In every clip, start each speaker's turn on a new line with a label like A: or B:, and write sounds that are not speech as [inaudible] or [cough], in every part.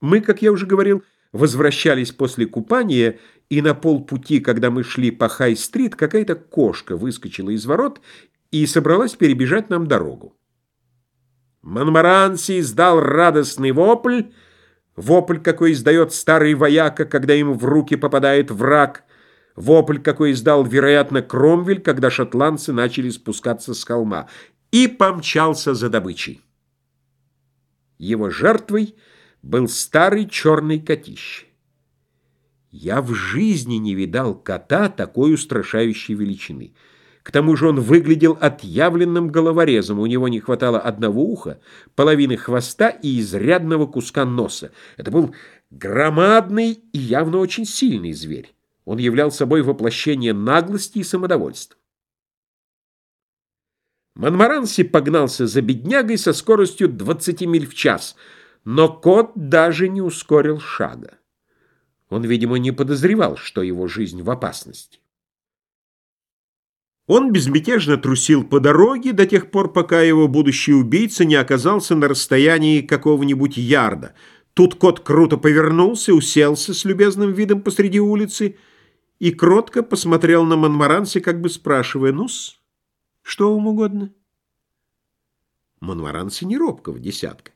A: Мы, как я уже говорил, возвращались после купания, и на полпути, когда мы шли по Хай-стрит, какая-то кошка выскочила из ворот и собралась перебежать нам дорогу. Монмаранси издал радостный вопль, вопль, какой издает старый вояка, когда ему в руки попадает враг, вопль, какой издал, вероятно, Кромвель, когда шотландцы начали спускаться с холма, и помчался за добычей. Его жертвой — был старый черный котище. Я в жизни не видал кота такой устрашающей величины. К тому же он выглядел отъявленным головорезом, у него не хватало одного уха, половины хвоста и изрядного куска носа. Это был громадный и явно очень сильный зверь. Он являл собой воплощение наглости и самодовольства. Монмаранси погнался за беднягой со скоростью 20 миль в час — но кот даже не ускорил шага. Он, видимо, не подозревал, что его жизнь в опасности. Он безмятежно трусил по дороге до тех пор, пока его будущий убийца не оказался на расстоянии какого-нибудь ярда. Тут кот круто повернулся, уселся с любезным видом посреди улицы и кротко посмотрел на Монмаранси, как бы спрашивая, «Ну-с, что вам угодно?» Монмаранси не робкого десятка.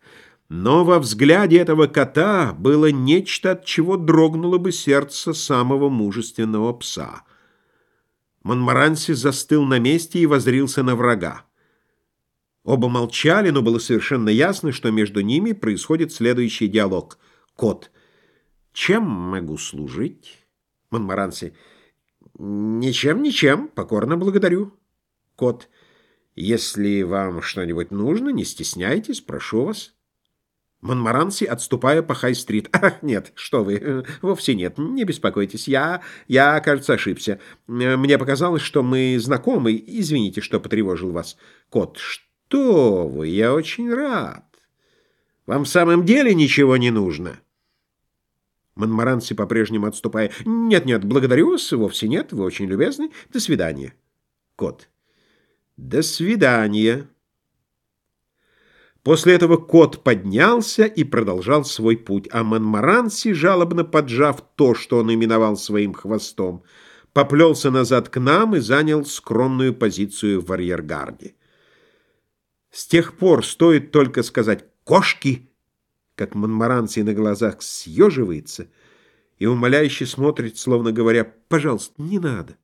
A: Но во взгляде этого кота было нечто, от чего дрогнуло бы сердце самого мужественного пса. Монмаранси застыл на месте и возрился на врага. Оба молчали, но было совершенно ясно, что между ними происходит следующий диалог. Кот. «Чем могу служить?» Монмаранси. «Ничем, ничем. Покорно благодарю». Кот. «Если вам что-нибудь нужно, не стесняйтесь, прошу вас». Монмаранси, отступая по Хай-стрит. [laughs] «Ах, нет, что вы, э, вовсе нет, не беспокойтесь, я, я, кажется, ошибся. Э, мне показалось, что мы знакомы, извините, что потревожил вас. Кот, что вы, я очень рад. Вам в самом деле ничего не нужно?» Монмаранси по-прежнему отступая. «Нет-нет, благодарю вас, вовсе нет, вы очень любезны. До свидания». Кот. «До свидания». После этого кот поднялся и продолжал свой путь, а Монмаранси, жалобно поджав то, что он именовал своим хвостом, поплелся назад к нам и занял скромную позицию в арьергарде. С тех пор стоит только сказать «кошки», как Монмаранси на глазах съеживается и умоляюще смотрит, словно говоря «пожалуйста, не надо».